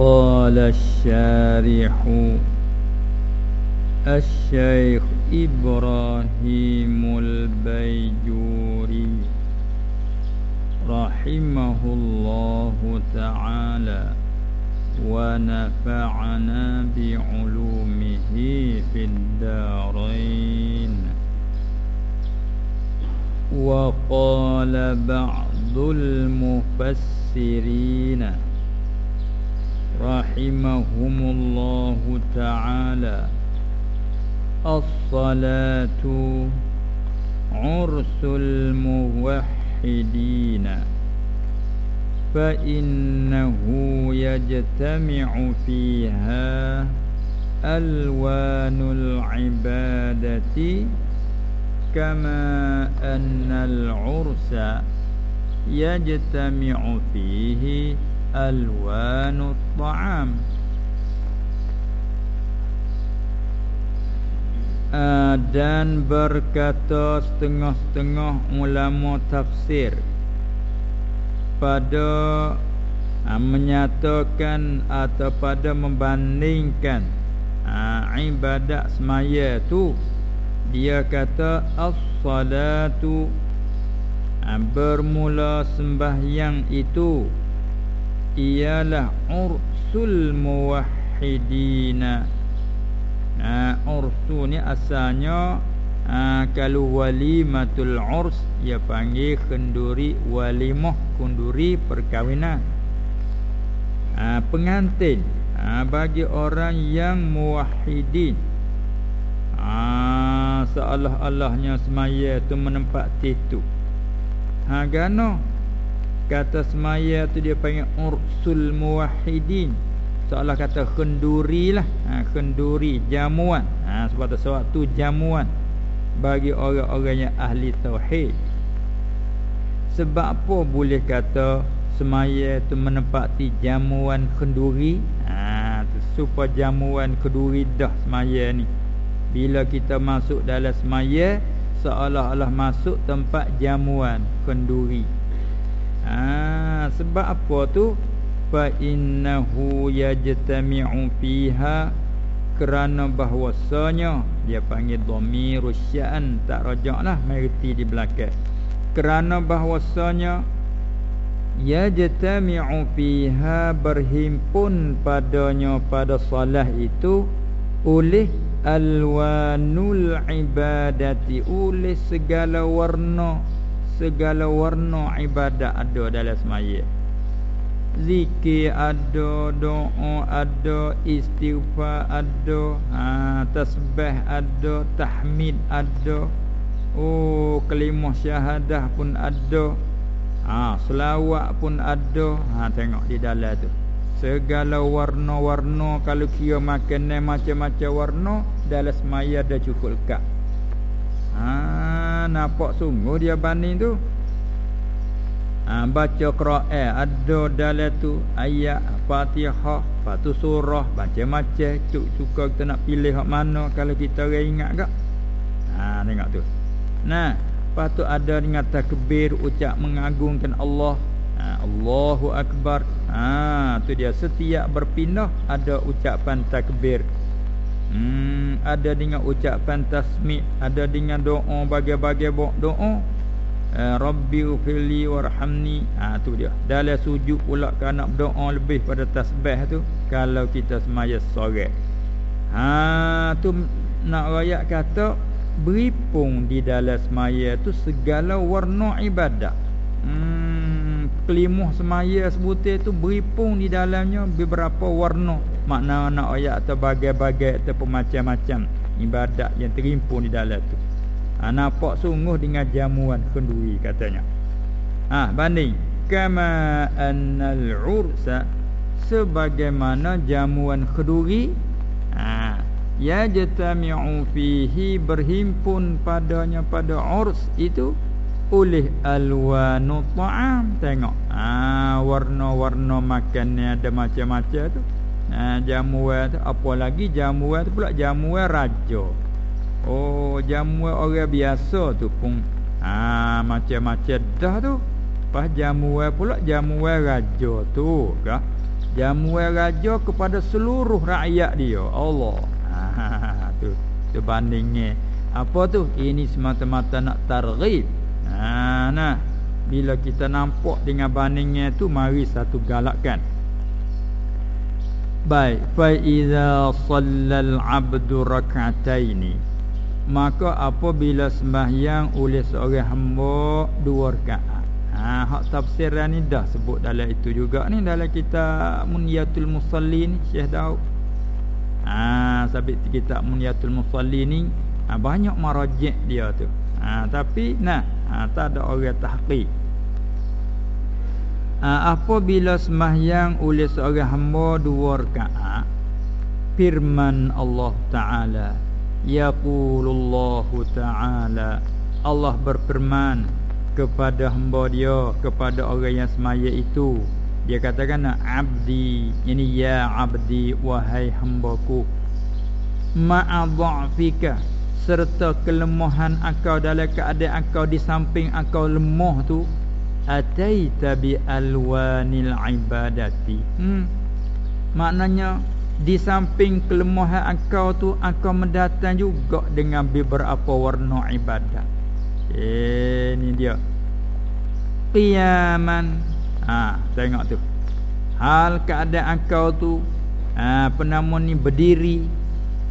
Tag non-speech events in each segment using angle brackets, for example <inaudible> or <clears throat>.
قال الشارح الشيخ إبراهيم البيجوري رحمه الله تعالى ونفعنا بعلومه في الدارين. وقال بعض المفسرين رحمهم الله تعالى. الصلاة عرس الموحدين. فإنه يجتمع فيها ألوان العبادة كما أن العرس يجتمع فيه ألوان الطعام uh, dan berkata setengah-setengah ulama tafsir pada uh, menyatakan atau pada membandingkan uh, ibadat semaya tu dia kata as-salatu uh, bermula sembahyang itu ialah ursul muwahhidina. Ha, ursu ni asalnya ha, kalau walimatul urs ia panggil kenduri walimah kenduri perkahwinan. Ha, pengantin ha, bagi orang yang muwahhidin. Ha, seolah-olahnya semaya tu menempati itu ha gano kata semaya tu dia panggil ursul muwahhidin. Seolah kata kenduri lah. Ha, kenduri jamuan. Ha, sebab tu sewaktu jamuan bagi orang-orang yang ahli tauhid. Sebab apa boleh kata semaya tu menempati jamuan kenduri? Ha, supaya jamuan kenduri dah semaya ni. Bila kita masuk dalam semaya seolah-olah masuk tempat jamuan kenduri ha, sebab apa tu? Fa innahu yajtami'u fiha kerana bahwasanya dia panggil dhamir sya'an tak rajaklah merti di belakang. Kerana bahwasanya yajtami'u fiha berhimpun padanya pada salah itu oleh alwanul ibadati oleh segala warna segala warna ibadat ada dalam semaya Zikir ada, doa ada, istighfar ada, ha, tasbih ada, tahmid ada. Oh, kalimah syahadah pun ada. Ha, selawat pun ada. Ha, tengok di dalam tu. Segala warna-warna kalau kira makanan macam-macam warna dalam semaya ada cukup lekat. Ha, nampak sungguh dia banding tu ha, baca Quran ada dalam tu ayat Fatihah, patu surah, macam-macam. Cuk suka kita nak pilih hak mana kalau kita orang ingat gak. Ha tengok tu. Nah, patut ada dengan takbir ucap mengagungkan Allah. Ha, Allahu akbar. Ha tu dia setiap berpindah ada ucapan takbir. Hmm, ada dengan ucapan tasmi' ada dengan doa bagi-bagi doa. Eh, Rabbi ufili warhamni. Ha, tu dia. Dalam sujud pula kan nak berdoa lebih pada tasbih tu Kalau kita semaya sore ha, tu nak rakyat kata Beripung di dalam semaya tu segala warna ibadat hmm, Kelimuh semaya sebutir tu beripung di dalamnya beberapa warna. Makna nak rakyat atau bagai-bagai atau macam-macam Ibadat yang terimpun di dalam tu. Ha, Nampak sungguh dengan jamuan kenduri katanya. Ha, Banding. Kama annal ursa Sebagaimana jamuan kenduri ha, Ya jatami'u fihi berhimpun padanya pada urs itu oleh alwanu ta'am. Tengok. Ha, warna-warna makannya ada macam-macam tu. Ha, jamuan tu. Apa lagi jamuan tu pula? Jamuan raja. Oh jamu orang biasa tu pun. Ha, Macam-macam dah tu. Pas jamu pula jamu raja tu kah? jamuan raja kepada seluruh rakyat dia. Allah. Ha <laughs> tu. Tu bandingnya apa tu? Ini semata-mata nak targhib nah bila kita nampak dengan bandingnya tu mari satu galakkan. Baik fa iza sallal abdu rak'ataini. Maka apabila sembahyang oleh seorang hamba dua rakaat. Ha hak tafsir ni dah sebut dalam itu juga ni dalam kita munyatul musallin Syekh Daud. Ha sabit kita munyatul musallin ni ha, banyak marajih dia tu. Ha tapi nah ha, tak ada orang tahqiq. Ha, apabila sembahyang oleh seorang hamba dua rakaat firman Allah taala yaqulullahu taala. Allah berfirman kepada hamba dia kepada orang yang semaya itu. Dia katakan abdi ini ya abdi wahai hambaku. Ma'adhafika serta kelemahan akau dalam keadaan akau di samping akau lemah tu ataita bi alwanil ibadati. Hmm. maknanya di samping kelemahan engkau tu akan mendatang juga dengan beberapa warna ibadat. Eh ni dia. Qiyaman. Ha tengok tu. Hal keadaan engkau tu ha penama ni berdiri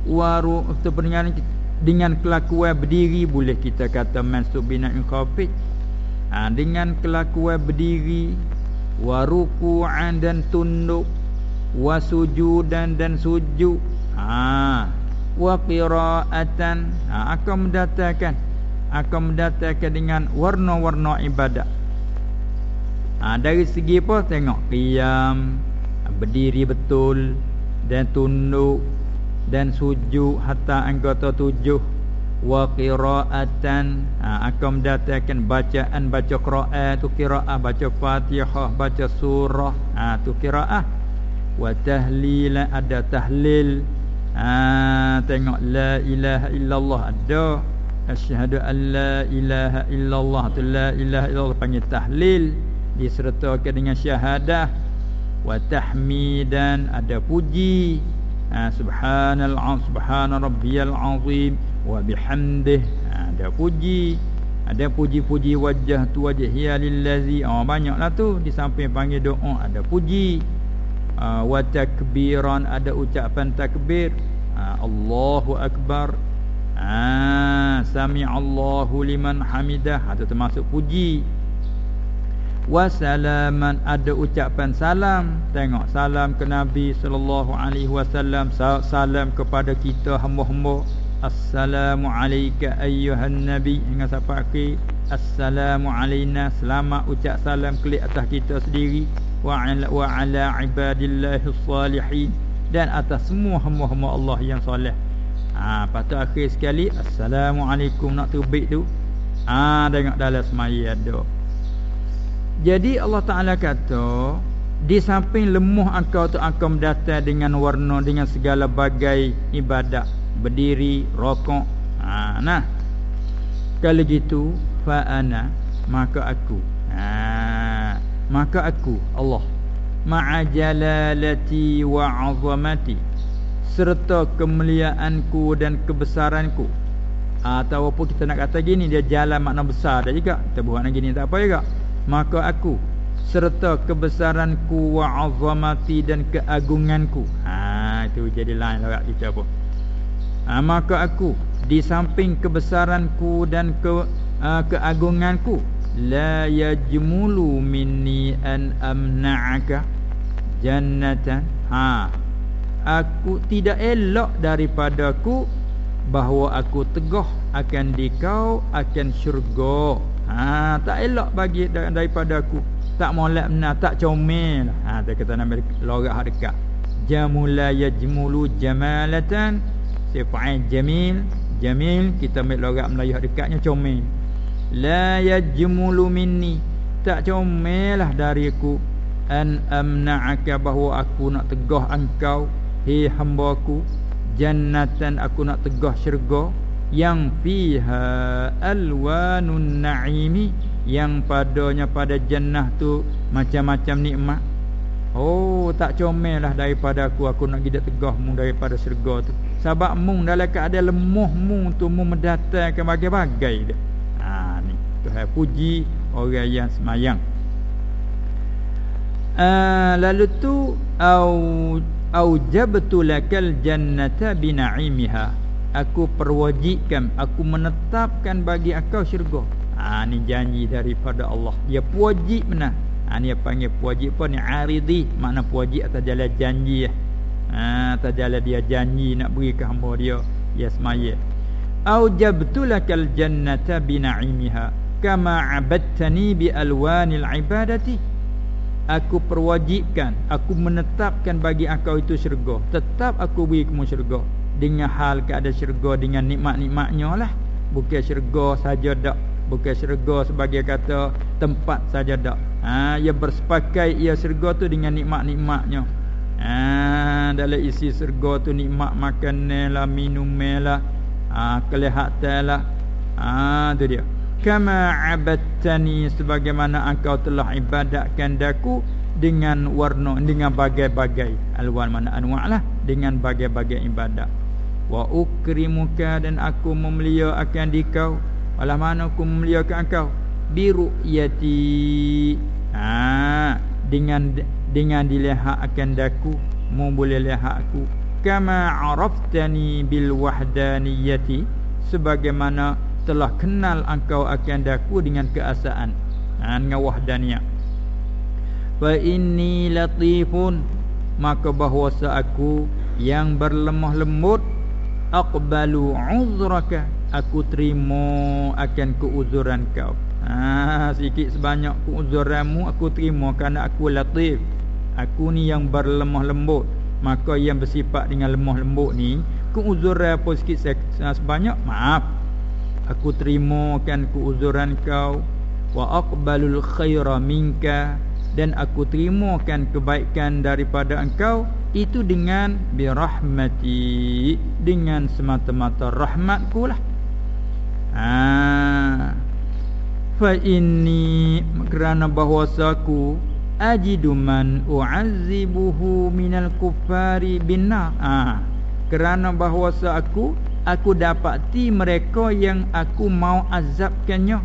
waru tu dengan dengan kelakuan berdiri boleh kita kata mansub bina'in khafid ha, dengan kelakuan berdiri waruku'an dan tunduk wasujudan dan sujud. Ha wa qira'atan. Ha, akan mendatangkan akan mendatangkan dengan warna-warna ibadat. Ha, dari segi apa? Tengok qiyam berdiri betul dan tunduk dan sujud hatta anggota tujuh. Wa qira'atan ha, akan mendatangkan bacaan baca qira'ah tu qira'ah baca fatihah baca surah ha, tu qira'ah. Wa tahlil ada tahlil. Ha, tengok la ilaha illallah ada. Asyhadu an la ilaha illallah tu la ilaha illallah panggil tahlil. Disertakan dengan syahadah. Wa tahmidan ada puji ha, subhanallah subhana rabbiyal azim. Wa bihamdih. Ha, ada puji. Ada puji-puji wajah tu wajah ya lillazi. Oh banyaklah tu. Di samping panggil doa ada puji. Wa takbiran ada ucapan takbir. Allahu akbar. Ah sami Allahu liman hamidah. Ada termasuk puji wasalaman ada ucapan salam. Tengok salam ke nabi sallallahu alaihi wasallam salam kepada kita hamba-hamba. Assalamu alayka ayyuhan nabi. Hingga sampai akhir Assalamu alayna. Selamat ucap salam klik atas kita sendiri. Wa ala, wa ala ibadillahi salihin. Dan atas semua hamba-hamba Allah yang soleh. Ha, tu akhir sekali Assalamualaikum nak terbit tu. Ha, Tengok dalam semaya ada Jadi Allah Ta'ala kata Di samping lemah engkau tu akan datang dengan warna Dengan segala bagai ibadat. Berdiri rokok. Ha, nah. Kalau gitu fa ana maka aku. Ha, maka aku Allah. Ma'ajalalati wa 'azamati. Serta kemuliaanku dan kebesaranku. Atau apa kita nak kata gini? Dia jalan makna besar dah juga. Kita buat lagi ni tak apa juga maka aku serta kebesaranku wa 'azamati dan keagunganku. Ha itu jadi lain lah kita apa? Ha, maka aku di samping kebesaranku dan ke uh, keagunganku la yajmulu minni an amna'aka jannatan ha aku tidak elok daripadaku bahawa aku tegah akan dikau akan syurga ha tak elok bagi daripada aku. Tak molek benar tak comel. Ha dia kata nama logat dekat. Jamula yajmulu jamalatan. Sifat jamil. Jamil kita ambil logat Melayu dekatnya comel. La yajmulu minni. Tak comel lah dariku An amna'aka bahawa aku nak tegah engkau Hei hamba aku. Jannatan aku nak tegah syurga Yang fiha alwanun na'imi. Yang padanya pada jannah tu Macam-macam nikmat. Oh tak comel lah daripada aku. Aku nak gidak tegah mu daripada syurga tu. Sebab mu dalam keadaan lemuh mu tu Mu mendatangkan bagai-bagai dia. Ha, ni. Tuhan puji orang yang semayang. Uh, Lalu tu au au jabtu lakal jannata bina'imiha Aku perwajibkan Aku menetapkan bagi akau syurga. Ha, Ni janji daripada Allah. Dia wajib mana ha, Ni panggil wajib apa ni Aridi Makna wajib atas jalan janji. Ha, Atas jalan dia janji Nak beri ke hamba dia. Ya semaya Aujabtu lakal jannata bina'imiha Kama abadtani bi alwanil ibadati. Aku perwajibkan Aku menetapkan bagi engkau itu syurga. Tetap aku beri kamu syurga Dengan hal keadaan syurga Dengan nikmat-nikmatnya lah. Bukan syurga saja tak Bukan syurga sebagai kata Tempat saja tak ha, ia bersepakai ia surga tu dengan nikmat-nikmatnya. Ha, dalam isi surga tu nikmat makanan lah minum lah ha, kelihatan lah. Ha, tu dia. Kama abadtani sebagaimana engkau telah ibadatkan daku dengan warna dengan bagai-bagai. Alwan mana anwa' lah dengan bagai-bagai ibadat wa ukrimuka dan aku memulia akan dikau. Walau mana aku memuliakan engkau? Biru yati ha dengan dengan dilihat akan daku mu boleh lihat aku. Kama araftani bil wahdaniyati sebagaimana telah kenal engkau akan daku dengan keasaan. Ha, dengan wahdaniyah. Fa inni latifun maka bahawa aku yang berlemah lembut aqbalu uzraka aku terima akan keuzuran kau Ha, sikit sebanyak keuzuranmu aku terima kerana aku latif. Aku ni yang berlemah lembut. Maka yang bersifat dengan lemah lembut ni, keuzuran apa sikit sebanyak, maaf. Aku terima kan keuzuran kau wa aqbalul khaira minka dan aku terima kan kebaikan daripada engkau itu dengan birahmati dengan semata-mata rahmatku lah. Ha. Fa inni kerana bahwasaku ajidu man u'azzibuhu minal kuffari binna ah kerana bahwasa aku aku dapati mereka yang aku mau azabkannya.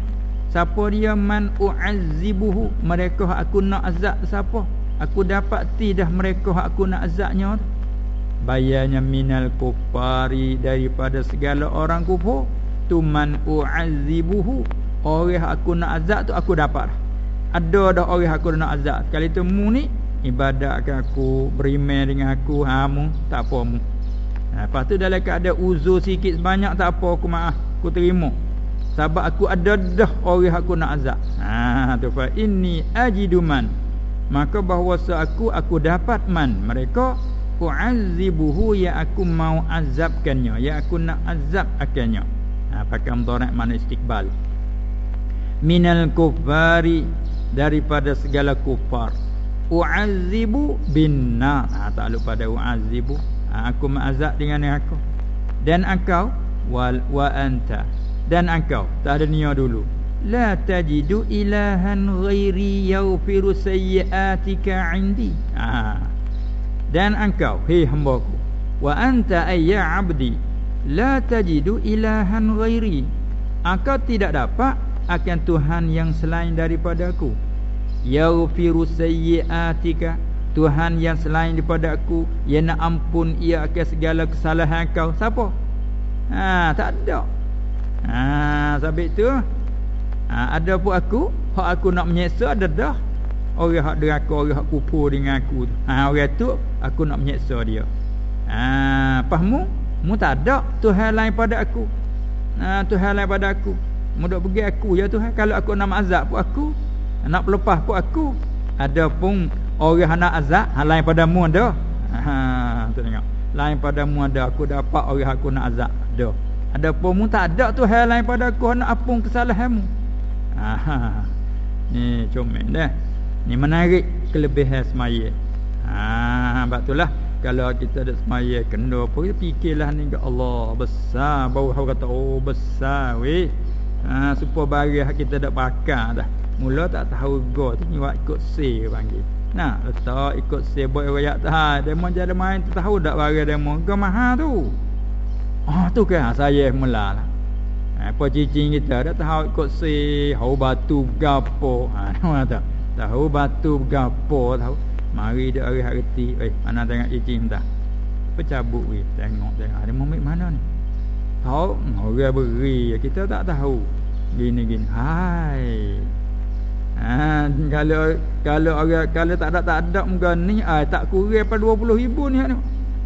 Siapa dia man u'azzibuhu? Mereka aku nak azab siapa aku dapati dah mereka aku nak azabnya. Bayarnya minal kuffari daripada segala orang kufur. Tu man u'azzibuhu Orang aku nak azab tu aku dapat. Ada dah orang aku nak azab. Kali tu mu ni Ibadatkan aku Beriman dengan aku. Hamu Tak apa mu. Ha, Lepas tu dalam keadaan uzur sikit sebanyak Tak apa aku maaf Aku terima. Sebab aku ada dah orang aku nak azab. Ha, tu fa Ini ajiduman Maka bahawa aku Aku dapat man. Mereka U'azibuhu Ya aku mau azabkannya. Ya aku nak azab akannya ha, Pakai mdorak mana istiqbal. Minal kufari daripada segala kufar u'azibu binna ha, tak lupa pada u'azibu ha, aku mengazab dengan aku. Dan engkau? Wal wa anta. Dan engkau? Tak ada niat dulu la tajidu ilahan ghairi yaghfiru sayyiatika indi ha. dan engkau hei hambaku wa anta ayya abdi la tajidu ilahan ghairi. Engkau tidak dapat akan Tuhan yang selain daripada aku yaghfiru sayyiatika Tuhan yang selain daripada aku yang nak ampun ia akan segala kesalahan kau. Siapa? Ha tak ada. Ha sebab itu ha ada pun aku hak aku nak menyeksa ada dah. Orang hak deraka orang hak kufur dengan aku ha orang tu aku nak menyeksa dia. Ha fahmu mu tak ada Tuhan lain pada aku. Ha Tuhan lain pada aku. Mudah pergi aku ya Tuhan. Kalau aku nak azab pun aku Nak pelepah pun aku Ada pun orang nak azab hal Lain padamu ada. Ha, tu tengok. Lain padamu ada Aku dapat orang aku nak azab Ada. Ada pun mu tak ada tu hal lain pada aku Nak apung kesalahanmu ha, Ni comel dah. Ni menarik kelebihan semaya. Ha, Sebab itulah kalau kita ada semaya kena apa fikirlah ni ke Allah. Besar bau kata oh besar weh. Ha, Supaya barang kita dah bakar dah. Mula tak tahu go tu ni buat ikut say panggil. Nah, letak ikut sebab rakyat ha demo jadi main tahu dak barang demo. Ke mahal tu. Ah tu kan saya mula lah. Ha, apa cicing kita dak tahu ikut se hau batu gapo. Ha <laughs> nama tak. Tahu batu gapo tahu. Mari dia hari reti. Eh mana tengok cicing tak. Pecabut we tengok tengok ada momit mana ni. Tahu orang beri kita tak tahu. Gini gini. Hai. Ha, kalau kalau orang kalau tak ada tak ada muka ni ai tak kurang apa 20 ribu ni ni.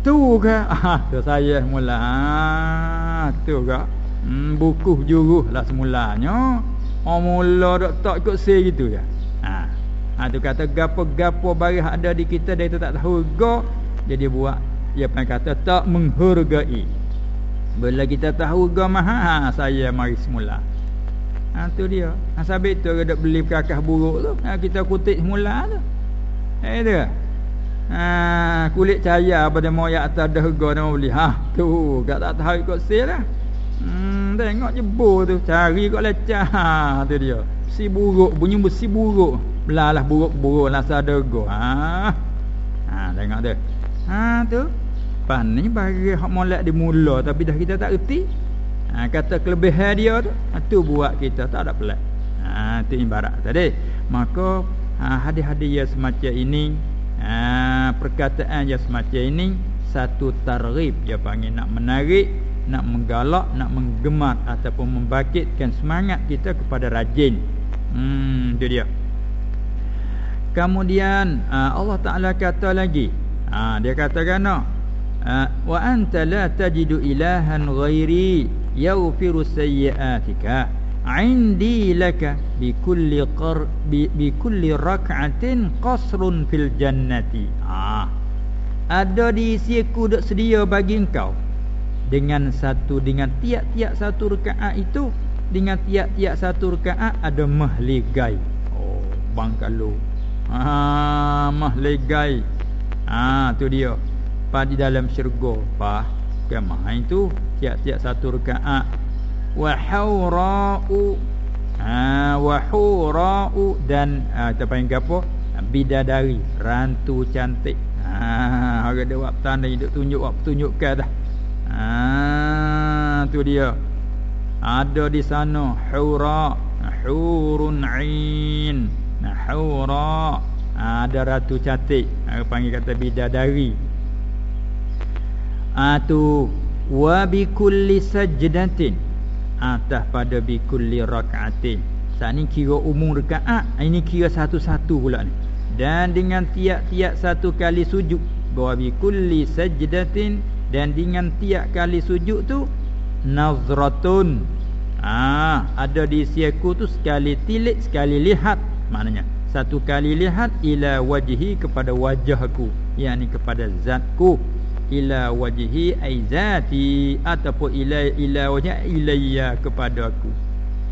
Tu ke? Ah, <laughs> tu saya mula. Ha, tu ke? Hmm, buku juruh lah semulanya. Oh mula dak tak ikut se gitu ya. Ha. Ha tu kata gapo-gapo barang ada di kita dia tak tahu go jadi buat dia pun kata tak menghargai. Bila kita tahu go mahal ha, saya mari semula. Ha tu dia. Ha sabit tu ada beli kakak buruk tu. Ha kita kutip semula tu. Eh tu. Ha kulit cahaya pada moyak atas dah harga nak beli. Ha tu gak tak tahu ikut sale lah. Hmm tengok je bo tu cari kok lecah. Ha tu dia. Si buruk bunyi besi buruk. Belalah buruk-buruk lah sadaga. Ha. Ha tengok tu. Ha tu. Pan ni bagi hak molek di mula tapi dah kita tak reti ha, kata kelebihan dia tu ha, buat kita tak ada pelik ha itu ibarat tadi maka ha, hadis-hadis yang semacam ini ha, perkataan yang semacam ini satu targhib dia panggil nak menarik nak menggalak nak menggemar ataupun membangkitkan semangat kita kepada rajin. Hmm itu dia. Kemudian ha, Allah Taala kata lagi. Ha, dia katakan ha, wa anta la tajidu ilahan ghairi yaghfiru sayyi'atika. Indi laka bi kulli qar bi, kulli rak'atin qasrun fil jannati. Ah ada di siku dak sedia bagi engkau dengan satu dengan tiap-tiap satu rakaat itu dengan tiap-tiap satu rakaat ada mahligai. Oh bang kalau ah mahligai. Ah tu dia. Pada dalam syurga. Pa kemah itu tiap-tiap satu rakaat. Wa haura'u. Ha wa hura'u dan ha, kita panggil apa? Bidadari. Rantu cantik. Ha orang dia buat tanda hidup tunjuk buat tunjukkan dah ha tu dia. Ada di sana hura. Hurun ain. Nah hura. Ada ratu cantik. Ha, panggil kata bidadari. Ah ha, tu. Wa bi kulli sajdatin. Atas pada bi kulli rakaatin saat ni kira umum rakaat ini kira satu-satu pula ni. Dan dengan tiap-tiap satu kali sujud wa bi kulli sajdatin dan dengan tiap kali sujud tu nazratun ah ada di siaku tu sekali tilik sekali lihat maknanya satu kali lihat ila wajhi kepada wajahku yakni kepada zatku ila wajhi aizati ataupun ila ila wajhi ilayya kepada aku.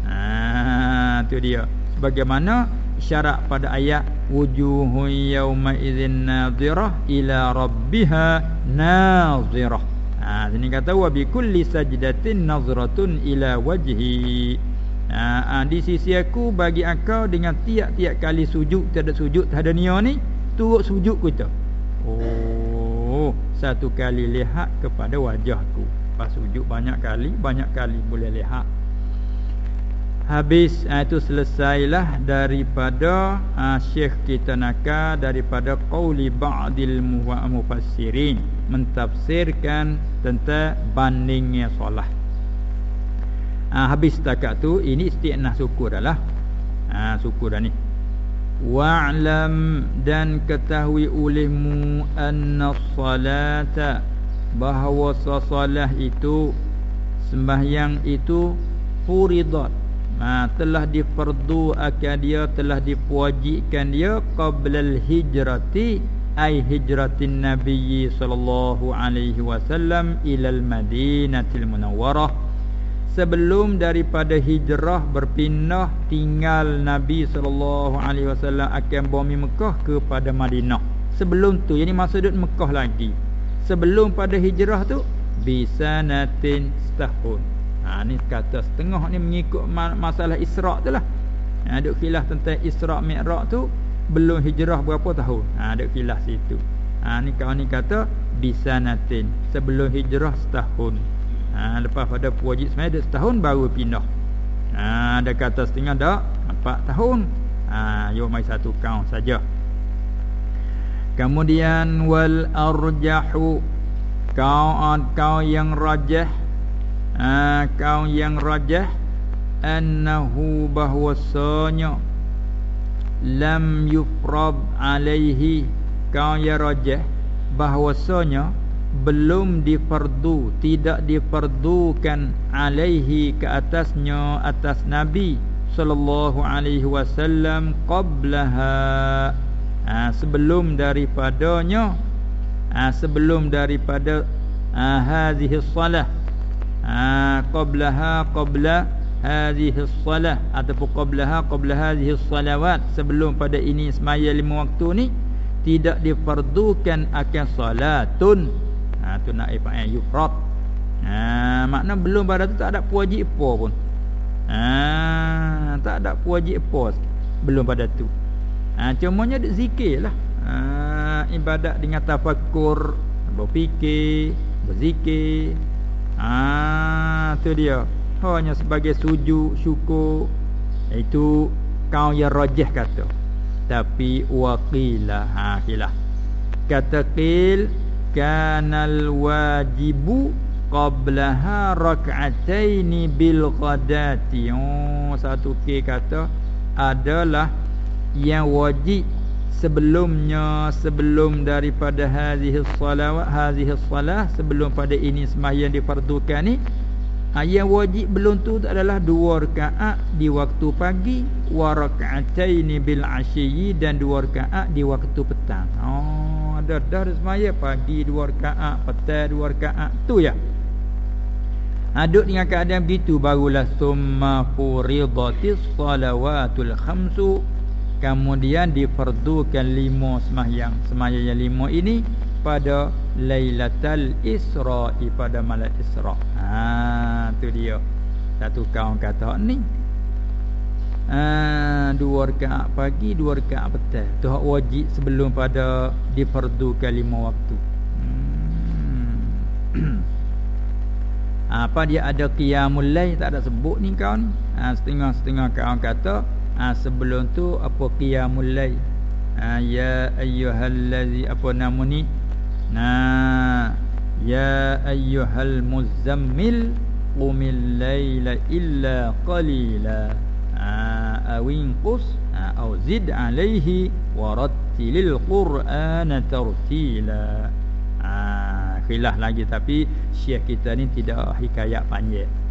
Ha tu dia. Sebagaimana syarat pada ayat wujuhun yauma idzin nadhirah ila rabbiha nadhirah. Ha sini kata wa bi kulli sajdatin nazratun ila wajhi. Ha, ha di sisi aku bagi engkau dengan tiap-tiap kali sujud tiada sujud tiada nia ni turut sujud kita. Oh satu kali lihat kepada wajahku pas sujud banyak kali banyak kali boleh lihat habis uh, itu selesailah daripada uh, syekh kita naka daripada qauli ba'dil mufassirin. Mentafsirkan tentang bandingnya solat. Uh, habis takat tu ini istiqnah syukur adalah uh, syukur dah ni. Wa'lam dan ketahui olehmu anna salata bahawa salat itu sembahyang itu furidat ha, telah akan dia telah diwajibkan dia qabla al-hijrati ay hijratin nabiy sallallahu alaihi wasallam ila al-madinatil munawwarah sebelum daripada hijrah berpindah tinggal Nabi sallallahu alaihi wasallam akan bumi Mekah kepada Madinah. Sebelum tu yani masa duduk Mekah lagi. Sebelum pada hijrah tu bisa natin setahun. Ha ni kata setengah ni mengikut masalah Isra' tu lah. Ha duk khilaf tentang Isra' Mi'raj tu belum hijrah berapa tahun. Ha ada kilas situ. Ha ni kau ni kata bisanatin sebelum hijrah setahun. Ha lepas pada wajib semai ada setahun baru pindah. Ha ada kata setengah dak empat tahun. Ha yo mai satu kaun saja. Kemudian wal arjahu kau kau yang rajah ha kau yang rajah annahu bahwasanya lam yufrad alaihi kau ya rajah bahwasanya belum difardu tidak difardukan alaihi ke atasnya atas nabi sallallahu alaihi wasallam qablaha. Ha, sebelum daripadanya ha, sebelum daripada ha, hadhihi salah ha, qablaha qabla hadhihi salah ataupun qablaha qabla hadhihi salawat sebelum pada ini semaya lima waktu ni tidak difardukan akan salatun. Ha tu nak ifa'il yufrad. Ha makna belum pada tu tak ada wajib apa pun. Ha tak ada wajib apa belum pada tu. Ha cumanya zikirlah. Ha ibadat dengan tafakkur berfikir berzikir ha tu dia. Hanya sebagai sujud syukur. Itu kau yang rajah kata. Tapi waqila ha kilah kata qil kanal wajibu qablaha rak'ataini bil ghadati. Oh satu ke kata adalah yang wajib sebelumnya sebelum daripada hadhihi salawat hadhihi salah sebelum pada ini sembahyang difardukan ni Yang wajib belum tu adalah dua rakaat di waktu pagi wa raka'ataini bil asyi dan dua rakaat di waktu petang. Oh, ada dah semaya pagi dua rakaat, petang dua rakaat tu ya. Aduk dengan keadaan begitu barulah summa furidatis salawatul khamsu kemudian difardukan lima sembahyang sembahyang yang lima ini pada Lailatul Isra'i pada malam Isra. Ha tu dia. Satu kawan kata ni. Ha dua rakaat pagi, dua rakaat petang. Tu hak wajib sebelum pada difardukan lima waktu. Hmm. <coughs> Apa dia ada qiyamul lail tak ada sebut ni kawan. Ha setengah-setengah kawan kata ha, sebelum tu apa qiyamul lail. Ha ya ayyuhallazi apa nama ni? Nah, ya ayyuhal muzammil qumil laila illa qalila. Ah, awin qus au zid alaihi warattilil qur'ana tartila. Ah, khilah lagi tapi syekh kita ni tidak hikayat panjang.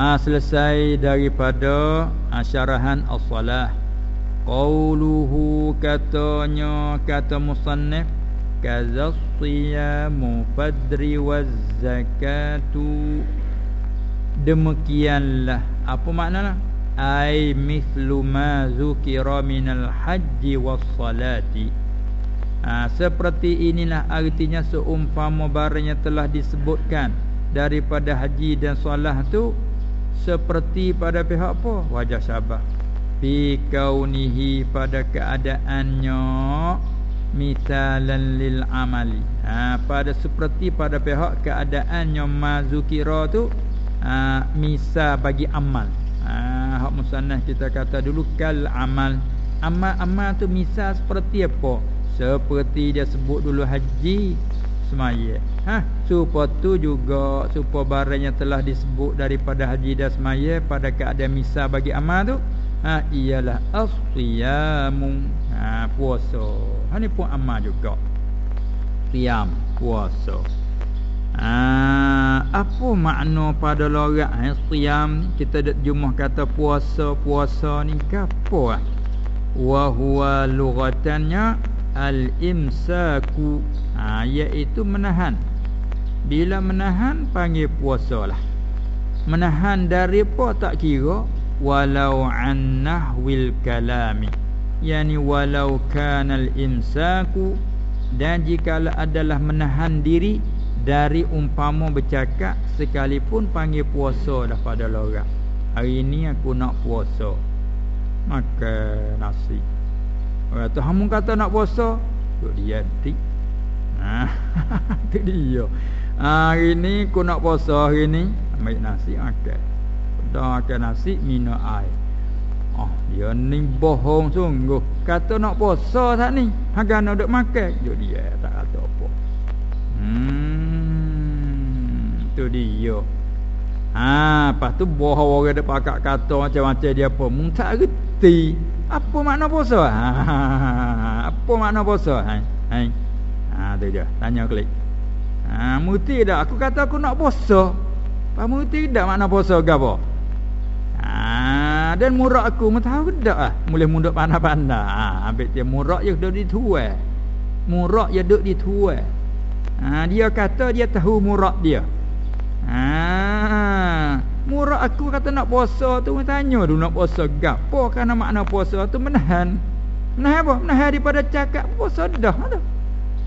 Ah, selesai daripada ah, syarahan as-salah. Qauluhu katanya kata musannif kaza siyamu fadri waz zakatu. Demikianlah. Apa maknanya ai mithlu ma zukira minal haji was salati. Ha, seperti inilah artinya seumpama barang yang telah disebutkan daripada haji dan solat tu seperti pada pihak apa? Wajah sabar fi kaunihi pada keadaannya misalan lil amali. Ha, pada seperti pada pihak keadaannya mazukira tu ha, misa bagi amal. Ha, hak musannah kita kata dulu kal amal. Amal-amal tu misa seperti apa? Seperti dia sebut dulu haji semaya ha? Supaya tu juga supaya barang yang telah disebut daripada haji dan semaya pada keadaan misa bagi amal tu ha ialah as-siyamu. Ha puasa. Ha ni pun amal juga. Qiyam puasa. Ha apa makna pada logat ha qiyam kita jumlah kata puasa puasa ni gapo ah wa huwa lughatannya al-imsaku. Ha iaitu menahan. Bila menahan panggil puasalah menahan dari apa tak kira walau an nahwil kalami. Yani walau kana al imsaku. Dan jika adalah menahan diri dari umpama bercakap sekalipun panggil puasa dah pada lorak hari ini aku nak puasa. Makan nasi. Orang tu hamun kata nak puasa, duk dia tik. Ha, <laughs> dia. Ha, hari ni aku nak puasa hari ni, ambil nasi makan. Dah makan nasi, minum air. Oh, dia ni bohong sungguh. Kata nak puasa tak ni? Haga nak duk makan. Duk dia tak kata apa. Hmm, tu dia. Ha, lepas tu bohong orang dia pakak kata macam-macam dia apa. Mung tak reti. Apa makna puasa? Ha, <laughs> apa makna puasa? Ha, ha. Ha, tu dia. Tanya klik. Ha, muti dah. Aku kata aku nak puasa. Pak muti dah makna puasa apa? Ha, dan murak aku tahu dak ah. Mulai mundur pandai-pandai. Ha, ambil dia murak je duduk di tuai. Murak je duduk di tuai. Ha, dia kata dia tahu murak dia. Ha, murak aku kata nak puasa tu tanya dulu nak puasa gapo kerana makna puasa tu menahan. Menahan apa? Menahan daripada cakap puasa dah tu.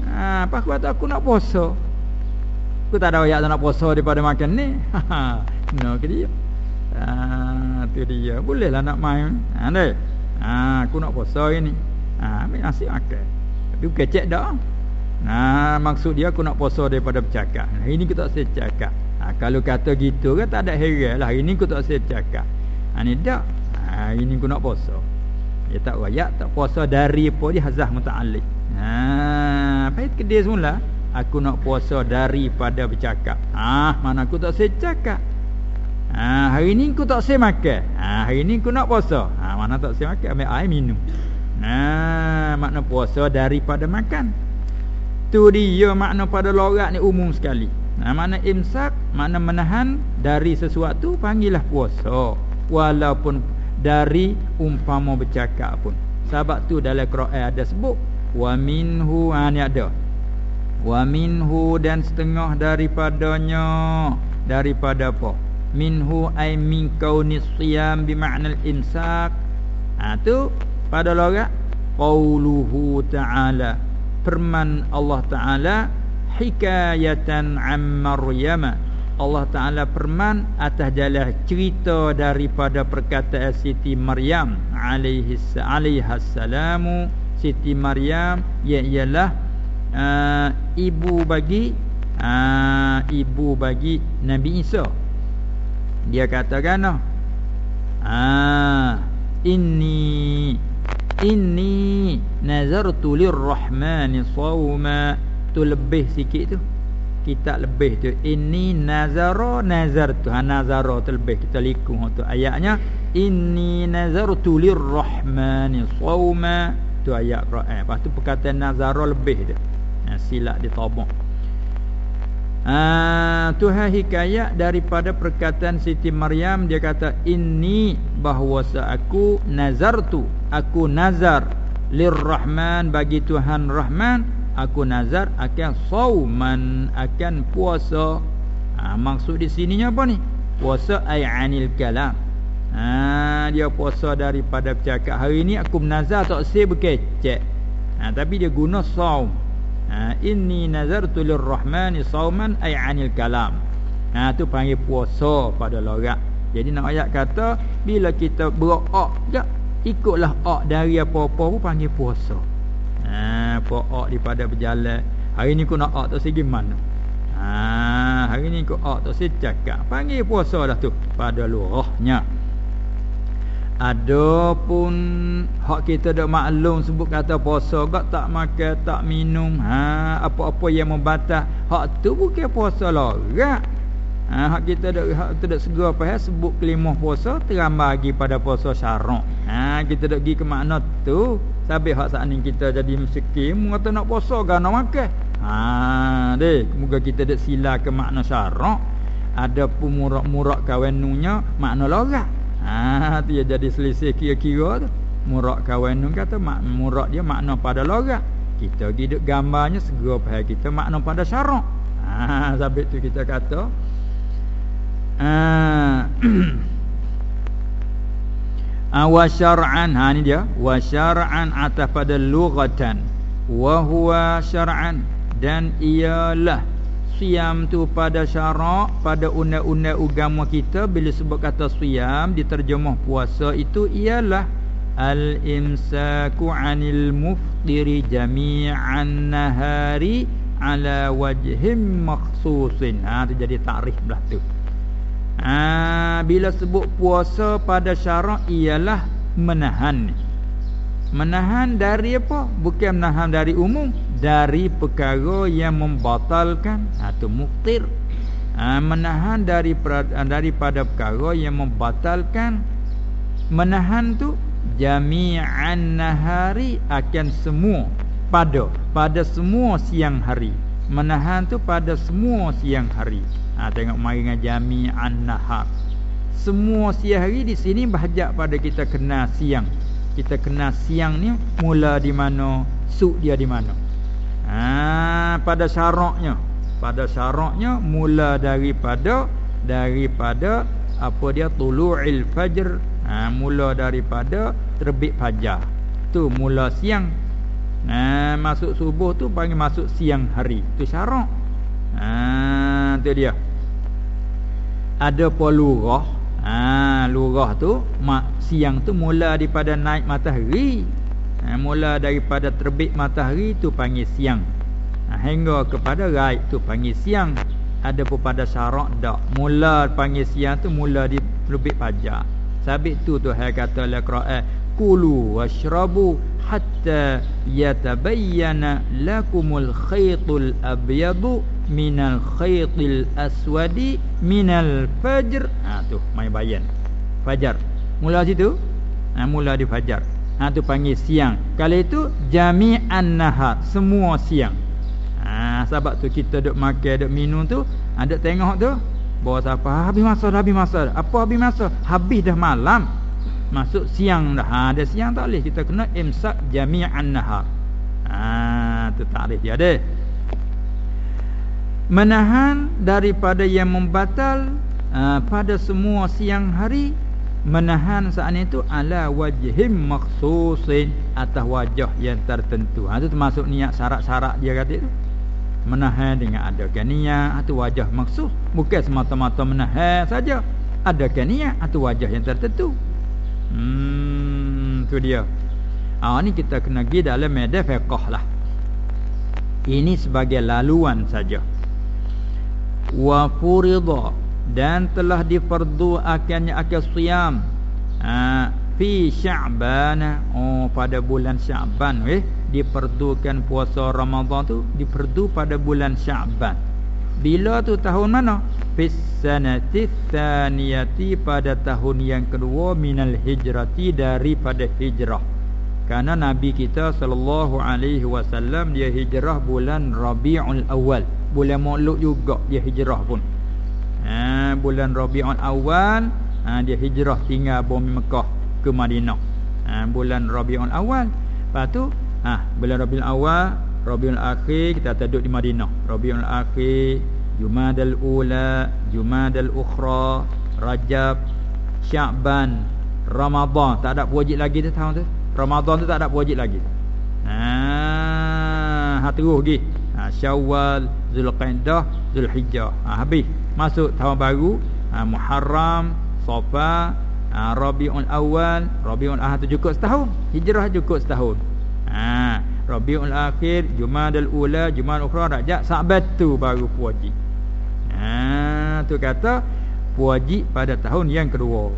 Ha, pas aku kata aku nak puasa. Aku tak ada ayat nak puasa daripada makan ni. Ha, no ke dia. Ha, tu dia. Bolehlah nak main. Ha, dek. Ha, aku nak puasa ini. Ha, ambil nasi makan. Tapi kecek dah. Nah, maksud dia aku nak puasa daripada bercakap. Nah, ini kita tak cakap. Ha, kalau kata gitu kan tak ada heran lah. Ini aku tak cakap. Ha, ni tak. Ha, ini aku nak puasa. Dia tak rayak, tak puasa dari apa dia hazah muta'alik. Ha, pahit kedai semula. Aku nak puasa daripada bercakap. Ah, ha, mana aku tak cakap. Ha, hari ni aku tak saya makan. Ha, hari ni aku nak puasa. Ha, mana tak saya makan, ambil air minum. Ha, makna puasa daripada makan. Tu dia makna pada lorat ni umum sekali. Ha, makna imsak, makna menahan dari sesuatu, panggillah puasa. Walaupun dari umpama bercakap pun. Sebab tu dalam Quran ada sebut. Wa minhu, ha, ni ada. Wa minhu dan setengah daripadanya. Daripada apa? minhu ay min kaunis siyam bi ma'na al-imsak ha tu pada logat qauluhu ta'ala firman Allah taala hikayatan am maryama. Allah taala firman atas jalan cerita daripada perkataan Siti Maryam alaihi salamu. Siti Maryam ia ialah uh, ibu bagi uh, ibu bagi Nabi Isa. Dia katakan ah inni inni nazartu lirrahmani sawma tu lebih sikit tu kita lebih tu. Inni nazara nazartu. Ha nazara tu lebih kita likung tu. Ayatnya inni nazartu lirrahmani sawma. Tu ayat Quran. Lepas tu perkataan nazara lebih tu. Ha, silap ditabak Ah, Tuhan hikayat daripada perkataan Siti Maryam dia kata ini bahawa aku nazartu. Aku nazar lirrahman bagi Tuhan Rahman aku nazar akan sauman akan puasa. Ha, maksud di sininya apa ni? Puasa ai anil kalam. Ha, dia puasa daripada bercakap hari ni aku menazar tak saya berkecek. Ha, tapi dia guna saum. Ha, inni nazartu lirrahmani sauman ay anil kalam. Ha tu panggil puasa pada logat jadi nak ayat kata bila kita berok ya ikutlah ak dari apa-apa pun panggil puasa ha puak daripada berjalan. Hari ni ku nak ak tak segi mana ha hari ni ku ak tak secakap panggil puasa dah tu pada lurahnya Adapun hak kita dak maklum sebut kata puasa gak tak makan tak minum ha apa-apa yang membatas hak tu bukan puasa lorak ha hak kita dak hak tu dak segera apa sebut kelima puasa terambah lagi pada puasa syarak ha kita dak pergi ke makna tu sampai hak saat ni kita jadi miskin mu kata nak puasa gak nak makan ha dek moga kita dak sila ke makna syarak ada pumurak-murak kawenunya makna lorak Ha tu jadi selisih kira-kira tu. Murak kawan tu kata mak murak dia makna pada logat. Kita duk gambarnya segera faham kita makna pada syarak. Ha sabit tu kita kata Ah. Wa syar'an. Ha ni dia. Wa syar'an atas pada lughatan. Wa huwa syar'an. Dan ialah siam tu pada syarak pada undang-undang agama kita bila sebut kata siam diterjemah puasa itu ialah al-imsaku 'anil muftiri jami'an nahari ala wajhim makhsusin. Ha tu jadi takrif belah tu ha bila sebut puasa pada syarak ialah menahan. Menahan dari apa? Bukan menahan dari umum dari perkara yang membatalkan atau muftir ha, menahan dari daripada perkara yang membatalkan. Menahan tu jami'an nahari akan semua pada pada semua siang hari. Menahan tu pada semua siang hari ha tengok mari dengan jami'an nahar semua siang hari di sini bahajak pada kita kena siang. Kita kena siang ni mula di mana suk dia di mana. Ha pada syaraknya pada syaraknya mula daripada daripada apa dia tulu'il fajr. Ha, Mula daripada terbit fajar. Tu mula siang. Ha, Masuk subuh tu panggil masuk siang hari. Tu syarak. Ha, Tu dia. Ada pun lurah. Ha, Lurah tu mak, Siang tu mula daripada naik matahari. Ha, Mula daripada terbit matahari tu panggil siang. Ha, Hingga kepada raib tu panggil siang. Ada pun pada syarak dak. Mula panggil siang tu mula di terbit fajar Sabit tu Tuhan kata dalam Quran, "Kulu washrabu hatta yatabayyana lakumul khaytul abyadu minal khaytil aswadi minal fajr." Ha tu mai bayan. Fajar. Mula situ. Ha mula di fajar. Ha tu panggil siang. Kali itu jami'an nahar, semua siang. Ha sebab tu kita duk makan, duk minum tu, ada tengok tu, Bawa siapa Habis masa dah habis masa dah. Apa habis masa Habis dah malam Masuk siang dah ha, Ada siang tak boleh Kita kena imsak jami'an nahar ha, Itu takrif dia ada Menahan daripada yang membatal ha, Pada semua siang hari Menahan saat itu Ala wajhim maksusin Atas wajah yang tertentu. Itu ha, termasuk niat syarat-syarat dia kata itu menahan dengan ada niat atau wajah maksud bukan semata-mata menahan saja. Ada niat atau wajah yang tertentu. Hmm tu dia. Ah ni kita kena pergi dalam media fiqh lah ini sebagai laluan saja wa furida dan telah difardu akannya akal siam ha, fi sya'ban oh pada bulan sya'ban eh diperdukan puasa Ramadan tu diperdu pada bulan Syaban. Bila tu tahun mana? Fis sanati tsaniyati pada tahun yang kedua minal hijrati daripada hijrah. Karena Nabi kita sallallahu alaihi wasallam dia hijrah bulan Rabiul Awal. Bulan Maulud juga dia hijrah pun. Ha, bulan Rabiul Awal ha, dia hijrah tinggal bumi Mekah ke Madinah. Ha, bulan Rabiul Awal. Lepas tu Ha, bulan Rabiul Awal, Rabiul Akhir kita taduk di Madinah. Rabiul Akhir, Jumadal Ula, Jumadal Ukhra, Rajab, Sya'ban, Ramadan. Tak ada wajib lagi tu tahun tu. Ramadan tu tak ada wajib lagi. Ha, ha terus lagi. Syawal, Zulqa'dah, Zulhijjah. Ha, habis. Masuk tahun baru, ha, Muharram, Safa, ha, Rabiul Awal, Rabiul Akhir tu cukup setahun. Hijrah cukup setahun. Ha, Rabiul Akhir, Jumadal Ula, Jumadal Ukhra, Rajab, Sa'bat tu baru puajib. Ha, tu kata puajib pada tahun yang kedua.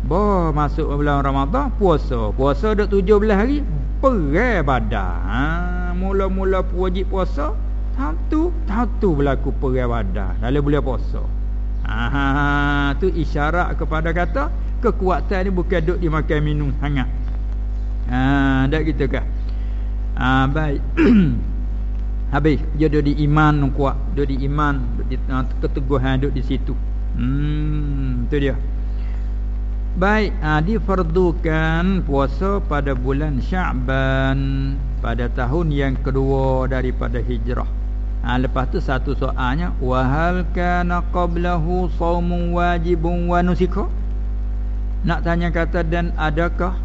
Bah masuk bulan Ramadan puasa. Puasa dak 17 hari perai badan. Ha, mula-mula puajib puasa, tahun tu berlaku perai badan dalam bulan puasa. Ha, ha, ha, tu isyarat kepada kata kekuatan ni bukan duk dimakan minum hangat. Ha, dak gitu kah? Ah baik. <clears throat> Habis dia duduk di iman kuat, duduk di iman, duduk di uh, keteguhan duduk di situ. Hmm, tu dia. Baik, ah difardukan puasa pada bulan Syaban pada tahun yang kedua daripada hijrah. Ha, lepas tu satu soalnya wahal kana qablahu saumun wajibun wa nusika? Nak tanya kata dan adakah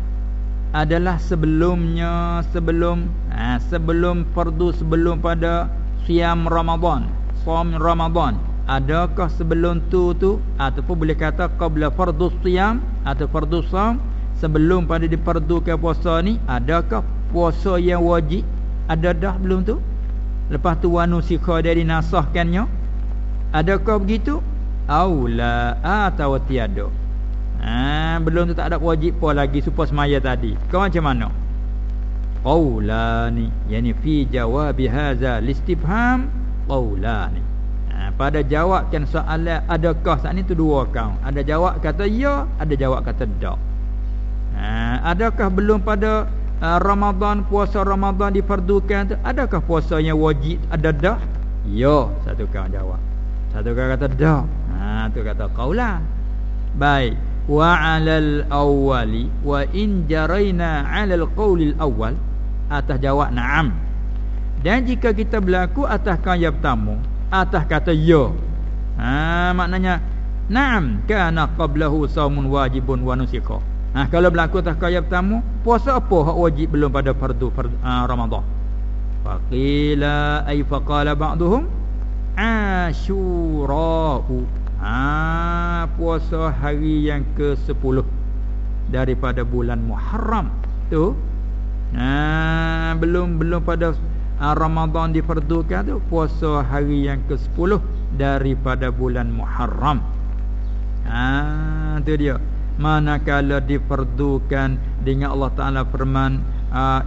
adalah sebelumnya sebelum ha, sebelum fardu sebelum pada siam Ramadan som Ramadan adakah sebelum tu tu? Ataupun boleh kata qabla fardu siam atau fardu som sebelum pada diperdukan puasa ni adakah puasa yang wajib? Ada dah belum tu lepas tu wanusikha dari nasahkannya adakah begitu? Aula atau tiada ha, belum tu tak ada apa lagi supaya semaya tadi. Kau macam mana? Qaulani yani fi jawab hadza listifham qaulani ha, pada jawabkan soalan adakah saat ni tu dua kau ada jawab kata ya ada jawab kata tak. Ha, adakah belum pada uh, Ramadan puasa Ramadan difardukan tu adakah puasa yang wajib? Ada dah? Ya satu kau jawab. Satu kau kata dah. Ha tu kata qaula baik. Wa 'alal awwali wa in jaraina 'alal qawlil awwal atas jawab na'am. Dan jika kita berlaku atas kaya pertama atas kata ya. Ha maknanya na'am kana qablahu saumun wajibun wa nusikha ha kalau berlaku atas kaya pertama puasa apa hak wajib belum pada fardu ha, ramadan faqila ay faqala ba'dhum asyura'u ha puasa hari yang ke-10 daripada bulan muharram tu Ha, belum belum pada ha, Ramadan difardukan tu puasa hari yang ke-10 daripada bulan Muharram. Ha tu dia. Manakala difardukan dengan Allah Taala firman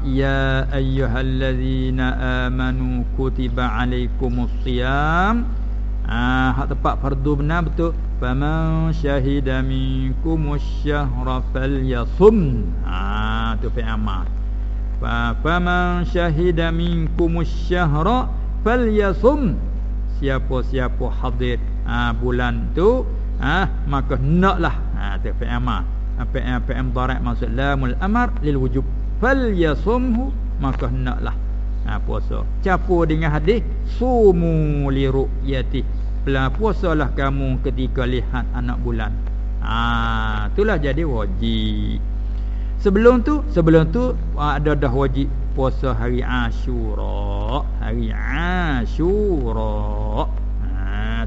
ya ayyuhallazina amanu kutiba alaikumus siyam. Ha hak tepat fardu benar betul. Faman syahida minkumus syahra falyasum. Ha tu fi'amat. Faman syahida minkumus syahra falyasum. Siapa-siapa hadir ha, bulan tu ha, maka naklah ha tu fi'il amar. Yang fi'il dharat maksud lamul amar lil wujub. Falyasumhu maka naklah ha puasa. Campur dengan hadis sumu li ru'yati. Belah puasalah kamu ketika lihat anak bulan. Ah, itulah jadi wajib. Sebelum tu, sebelum tu ada dah wajib puasa hari Ashura. Hari Ashura.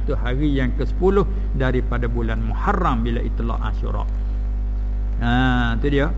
Ha, tu hari yang ke-10 daripada bulan Muharram bila itulah Ashura. Ha, tu dia.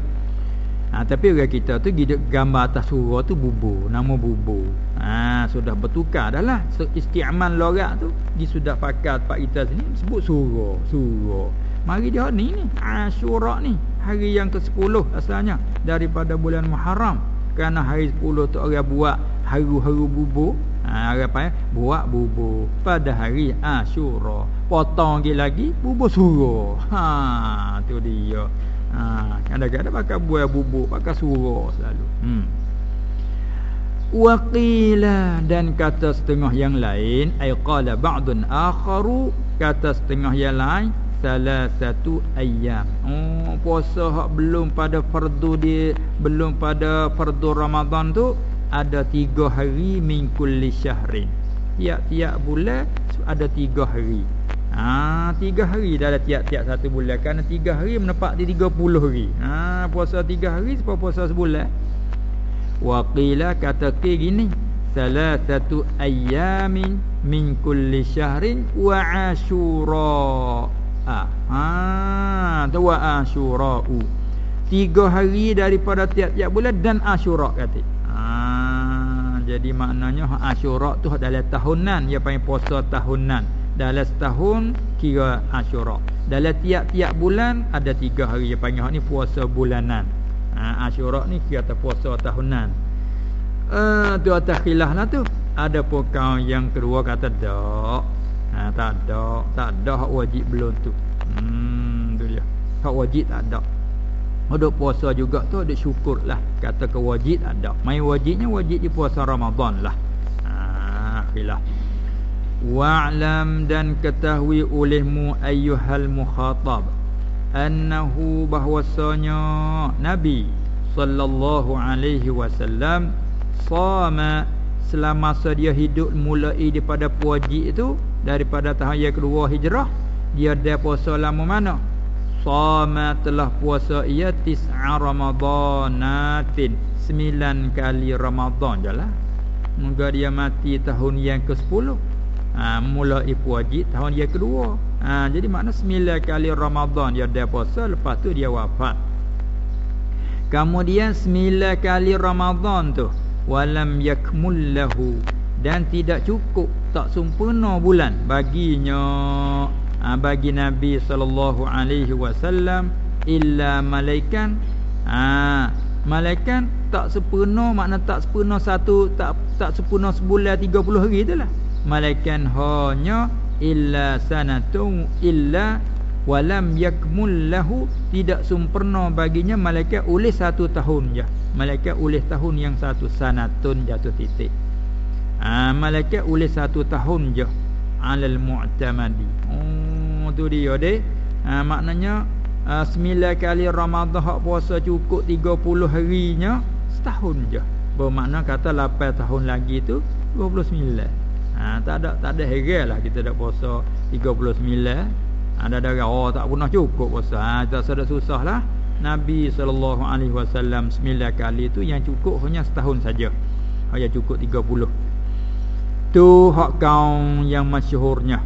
Ha, tapi orang kita tu gidik gambar atas surah tu bubur, nama bubur. Ha, sudah bertukar dah lah. So, isti'aman lorak tu, dia sudah pakai pak kita sini sebut surah, surah. Mari dia ni ni, Ashura ni hari yang ke-10 asalnya daripada bulan Muharram kerana hari 10 tu orang buat haru-haru bubur ha orang apa ya buat bubur. Pada hari Asyura potong lagi lagi bubur suruh. Ha tu dia. Ha kadang-kadang pakai buah bubur pakai suruh selalu. Hmm. Waqila dan kata setengah yang lain ay qala ba'dun akharu kata setengah yang lain salah satu ayam. Oh, puasa belum pada fardu dia, belum pada fardu Ramadan tu ada tiga hari min kulli syahrin. Tiap-tiap bulan ada tiga hari. Ha, tiga hari dah ada tiap-tiap satu bulan. Kerana tiga hari menepak di tiga puluh hari. Ha, puasa tiga hari sebab puasa sebulan. Waqila kata ke gini. Salah satu ayamin min kulli syahrin wa asyura. Ha. Ha, wa Asyura'u. Tiga hari daripada tiap-tiap bulan dan Asyura' kata. Ha, jadi maknanya Asyura' tu dalam tahunan, dia panggil puasa tahunan. Dalam setahun kira Asyura'. Dalam tiap-tiap bulan ada tiga hari dia panggil ni puasa bulanan. Ha, Asyura' ni kira puasa tahunan. Uh, tu atas khilaf lah tu. Ada pun yang kedua kata tak ha, tak ada tak ada wajib belum tu hmm tu dia hak wajib tak ada ada puasa juga tu ada syukur lah. Kata ke wajib ada. Main wajibnya wajib di puasa Ramadan lah. Ha khilah wa'lam dan ketahui olehmu ayyuhal mukhatab annahu bahwasanya nabi sallallahu alaihi wasallam sama selama dia hidup mulai daripada wajib itu daripada tahun yang kedua hijrah dia ada puasa lama mana sama telah puasa ia tis'a ramadhanatin. Sembilan kali ramadhan jelah moga dia mati tahun yang ke-10 ha mulai wajib tahun yang kedua. Ha jadi makna sembilan kali ramadhan dia ada puasa lepas tu dia wafat. Kemudian sembilan kali Ramadan tu walam yakmul lahu dan tidak cukup tak sempurna bulan. Baginya ha, bagi Nabi sallallahu alaihi wasallam illa malaikan ha, malaikan tak sempurna makna tak sempurna satu tak tak sempurna sebulan 30 hari itulah malaikan hanya illa sanatun illa walam yakmul lahu. Tidak sempurna baginya malaikat oleh satu tahun je. Malaikat oleh tahun yang satu sanatun jatuh titik. Ha, malaikat oleh satu tahun je. Alal mu'tamadi. Oh tu dia deh ha, maknanya ha, sembilan kali Ramadan hak puasa cukup 30 harinya setahun je. Bermakna kata 8 tahun lagi tu 29 ha, tak ada tak ada heran lah kita dak puasa 39 ada darah oh tak pernah cukup puasa. Ha, tak sedar susah lah. Nabi SAW 9 kali tu yang cukup hanya setahun saja. Hanya cukup 30 tu hak kaum yang masyhurnya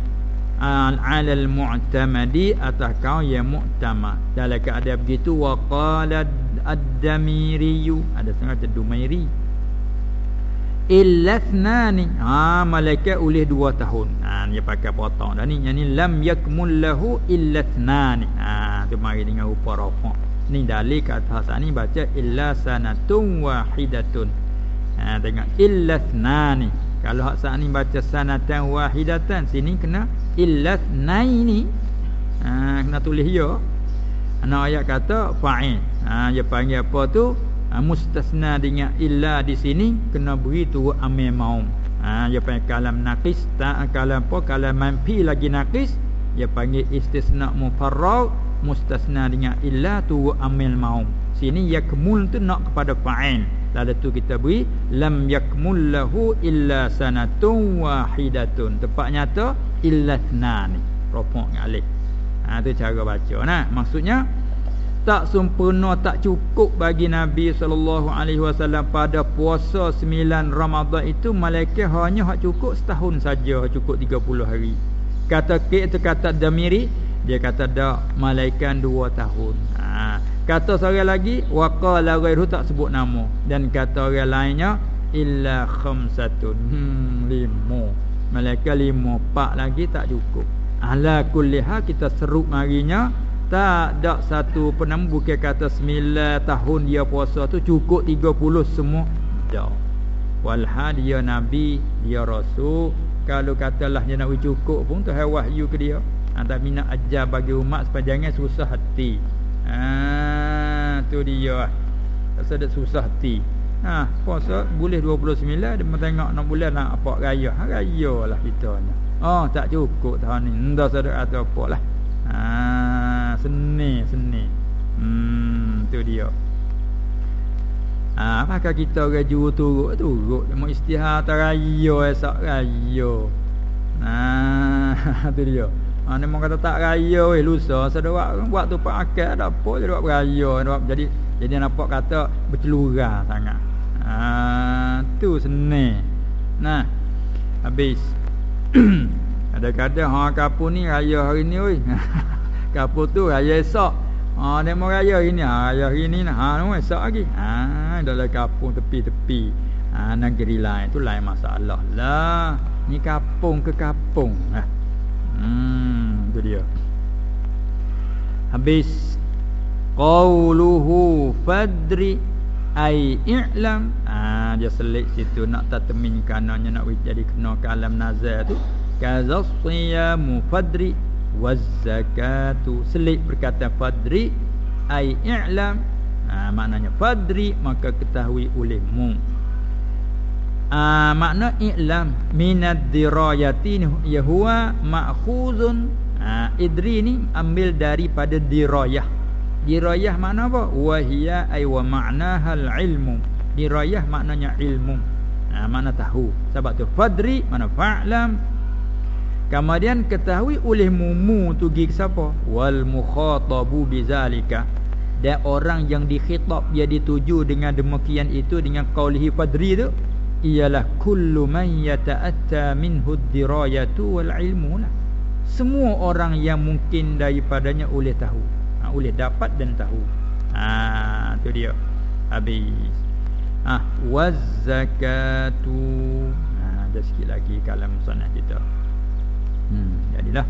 al-alal mu'tamadi atas kaum yang mu'tamad. Dalam keadaan begitu wa qala ad-damiri ada sangat ad-dumairi illathnani ha malaikat oleh dua tahun. Ha dia pakai potong dah ni. Yang ni lam yakmul lahu illathnani ha tu mari dengan rupa rafa ni dalil kata atas ni baca illa sanatun wahidatun. Ha tengok. Illathnani kalau hak saat ni baca sanatan wahidatan sini kena illat naini. Ha kena tulis ya. Ana ayat kata fa'il. Ha dia panggil apa tu? Ha, mustasna dengan illa di sini kena beri tu amil maum. Ha dia panggil kalam naqis tak kalam apa kalam manfi lagi naqis dia panggil istisna mufarrag mustasna dengan illa tu amil maum. Sini yakmul tu nak kepada fa'il. Lalu tu kita beri lam yakmul lahu illa sanatun wahidatun. Tepat nyata illa thnani. Ropok alif. Ha tu cara baca nah. Maksudnya tak sempurna tak cukup bagi Nabi sallallahu alaihi wasallam pada puasa 9 Ramadan itu malaikat hanya hak cukup setahun saja cukup 30 hari. Kata ke itu kata damiri dia kata dak malaikat 2 tahun. Ha Kata seorang lagi waqala ghairu tak sebut nama dan kata orang lainnya illa khamsatun. Hmm, lima. Malaikat lima, pak lagi tak cukup. Ala kulli hal kita seru marinya tak ada satu penemu bukan kata sembilan tahun dia puasa tu cukup tiga puluh semua. Tak. Walha dia nabi, dia rasul. Kalau katalah dia nak cukup pun tu wahyu ke dia. Anda minat ajar bagi umat supaya jangan susah hati. Ha tu dia. Rasa dak susah hati. Ha puasa boleh 29 dia tengok nak bulan nak apa raya. Ha raya lah kita ni. Oh tak cukup tahun ni. Ndak sadar atau apa lah. Ha seni seni. Hmm tu dia. Ha maka kita orang juru turut turut mau istihar raya esok raya. Ha <laughs> tu dia. Ha ni mau kata tak raya weh lusa sedawak buat tu pak akal ada apa jadi buat beraya jadi jadi nampak kata bercelura sangat. Ha tu seni. Nah. Habis. <clears throat> ada kata ha kapu ni raya hari ni weh. <laughs> kapu tu raya esok. Ha ni mau raya hari ni. Ha raya hari ni nah. Ha ni esok lagi. Ha dalam kampung tepi-tepi. Ha negeri lain tu lain masalah lah. Ni kampung ke kampung. Ha. Hmm, itu dia. Habis qauluhu fadri ai i'lam. Ah, dia selit situ nak tatemin kananya nak jadi kena ke alam nazar tu. Kaza siyamu fadri waz. Selit perkataan fadri ai i'lam. Ah, maknanya fadri maka ketahui olehmu. Ah, makna i'lam minad dirayati ya huwa ma'khuzun ah, idri ni ambil daripada dirayah. Dirayah makna apa? Wa hiya ay wa ma'naha al-ilmu dirayah maknanya ilmu. Ha, makna tahu. Sebab tu fadri mana fa'lam. Kemudian ketahui oleh mumu tu gig siapa? Wal mukhatabu bizalika. Dan orang yang dikhitab dia dituju dengan demikian itu dengan qaulihi fadri tu ialah kullu man yata'atta minhu ad-dirayatu wal ilmu lah semua orang yang mungkin daripadanya boleh tahu. Ha, boleh dapat dan tahu. Ha tu dia. Habis. Ha waz zakatu ha ada sikit lagi kalam sunnah kita. Hmm jadilah.